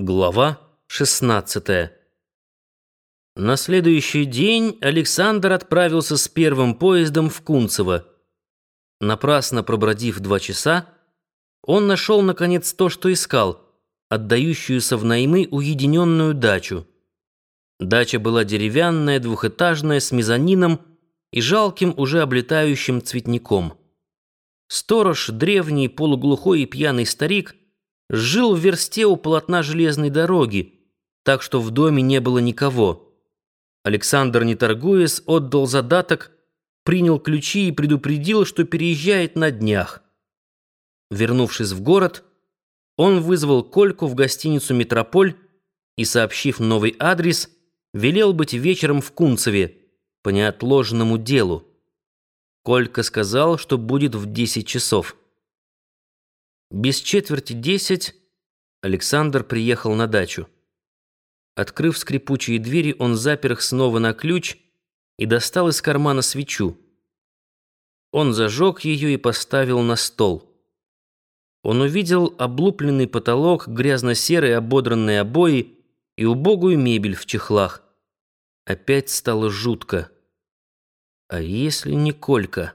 Глава 16 На следующий день Александр отправился с первым поездом в Кунцево. Напрасно пробродив два часа, он нашел, наконец, то, что искал, отдающуюся в наймы уединенную дачу. Дача была деревянная, двухэтажная, с мезонином и жалким, уже облетающим цветником. Сторож, древний, полуглухой и пьяный старик, жил в версте у полотна железной дороги, так что в доме не было никого. Александр, не торгуясь, отдал задаток, принял ключи и предупредил, что переезжает на днях. Вернувшись в город, он вызвал Кольку в гостиницу «Метрополь» и, сообщив новый адрес, велел быть вечером в Кунцеве по неотложному делу. Колька сказал, что будет в десять часов. Без четверти десять Александр приехал на дачу. Открыв скрипучие двери, он запер их снова на ключ и достал из кармана свечу. Он зажег ее и поставил на стол. Он увидел облупленный потолок, грязно-серые ободранные обои и убогую мебель в чехлах. Опять стало жутко. А если не Колька?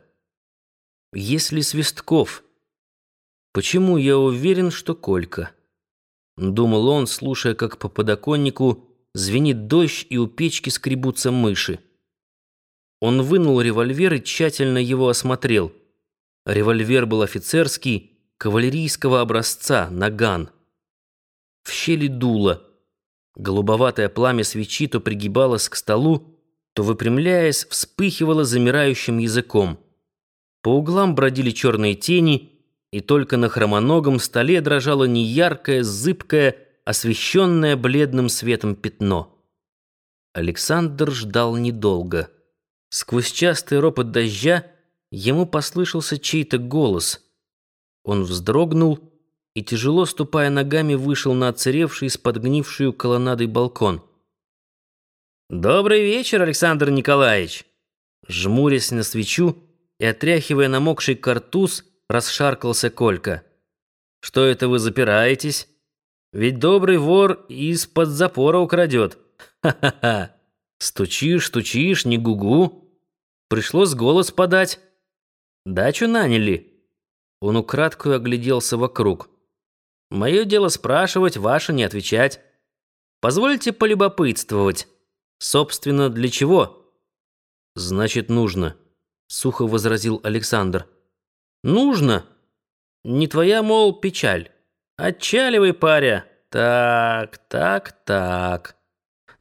Если Свистков? Почему я уверен, что Колька? Думал он, слушая, как по подоконнику звенит дождь и у печки скребутся мыши. Он вынул револьвер и тщательно его осмотрел. Револьвер был офицерский, кавалерийского образца, наган. В щели дуло. Голубоватое пламя свечи то пригибалось к столу, то, выпрямляясь, вспыхивало замирающим языком. По углам бродили черные тени — и только на хромоногом столе дрожало неяркое, зыбкое, освещенное бледным светом пятно. Александр ждал недолго. Сквозь частый ропот дождя ему послышался чей-то голос. Он вздрогнул и, тяжело ступая ногами, вышел на оцаревший с подгнившую колоннадой балкон. «Добрый вечер, Александр Николаевич!» Жмурясь на свечу и отряхивая намокший картуз, расшаркался Колька. «Что это вы запираетесь? Ведь добрый вор из-под запора украдет. Ха-ха-ха! Стучишь, стучишь, не гугу. Пришлось голос подать. Дачу наняли». Он украдкую огляделся вокруг. «Мое дело спрашивать, ваше не отвечать. Позвольте полюбопытствовать. Собственно, для чего?» «Значит, нужно», — сухо возразил Александр. Нужно. Не твоя, мол, печаль. Отчаливай, паря. Так, так, так.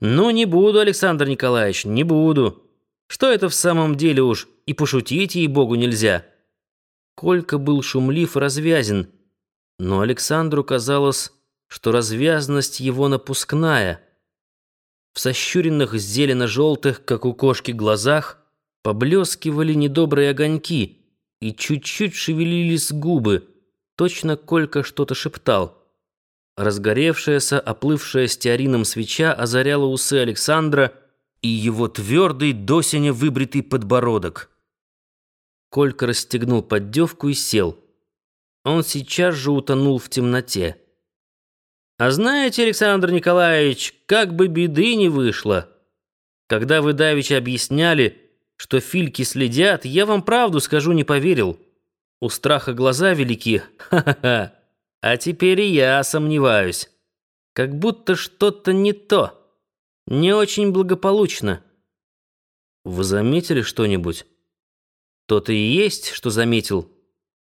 Ну, не буду, Александр Николаевич, не буду. Что это в самом деле уж? И пошутить ей-богу нельзя. Колька был шумлив и развязен, но Александру казалось, что развязность его напускная. В сощуренных зелено-желтых, как у кошки, глазах поблескивали недобрые огоньки — и чуть-чуть шевелились губы. Точно Колька что-то шептал. Разгоревшаяся, оплывшая стеарином свеча озаряла усы Александра и его твердый, досеня выбритый подбородок. Колька расстегнул поддевку и сел. Он сейчас же утонул в темноте. «А знаете, Александр Николаевич, как бы беды не вышло. Когда вы давеча объясняли, что фильки следят, я вам правду скажу, не поверил. У страха глаза велики. Ха-ха-ха. А теперь и я сомневаюсь. Как будто что-то не то. Не очень благополучно. Вы заметили что-нибудь? То-то и есть, что заметил.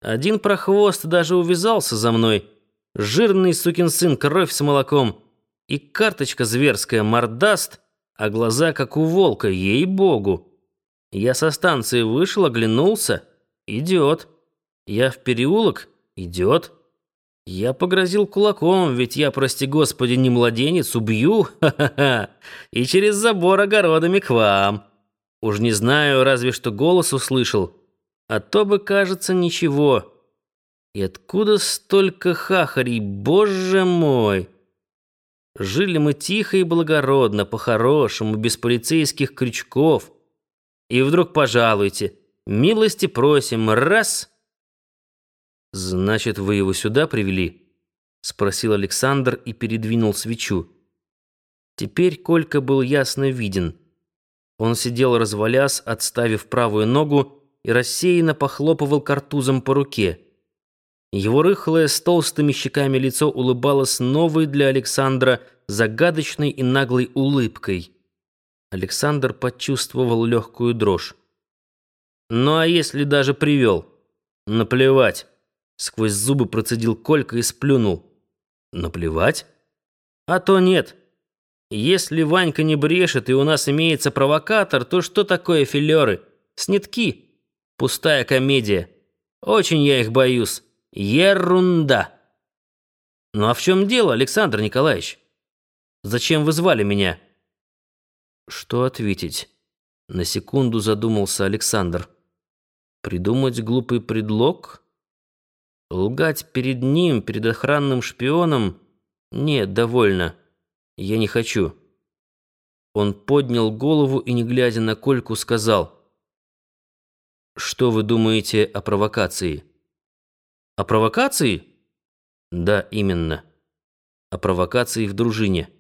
Один прохвост даже увязался за мной. Жирный сукин сын, кровь с молоком. И карточка зверская, мордаст, а глаза как у волка, ей-богу. Я со станции вышел, оглянулся. Идет. Я в переулок. Идет. Я погрозил кулаком, ведь я, прости господи, не младенец, убью. Ха-ха-ха. И через забор огородами к вам. Уж не знаю, разве что голос услышал. А то бы, кажется, ничего. И откуда столько хахарей, боже мой? Жили мы тихо и благородно, по-хорошему, без полицейских крючков. И вдруг пожалуйте, милости просим, раз. Значит, вы его сюда привели? спросил Александр и передвинул свечу. Теперь Колька был ясно виден. Он сидел развалясь, отставив правую ногу, и рассеянно похлопывал картузом по руке. Его рыхлое с толстыми щеками лицо улыбалось новой для Александра загадочной и наглой улыбкой. Александр почувствовал легкую дрожь. «Ну а если даже привел? Наплевать!» Сквозь зубы процедил Колька и сплюнул. «Наплевать? А то нет. Если Ванька не брешет и у нас имеется провокатор, то что такое филеры? Снитки. Пустая комедия. Очень я их боюсь. Ерунда!» «Ну а в чем дело, Александр Николаевич? Зачем вы звали меня?» Что ответить? На секунду задумался Александр. Придумать глупый предлог? Лгать перед ним, перед охранным шпионом? Нет, довольно. Я не хочу. Он поднял голову и, не глядя на Кольку, сказал. «Что вы думаете о провокации?» «О провокации?» «Да, именно. О провокации в дружине».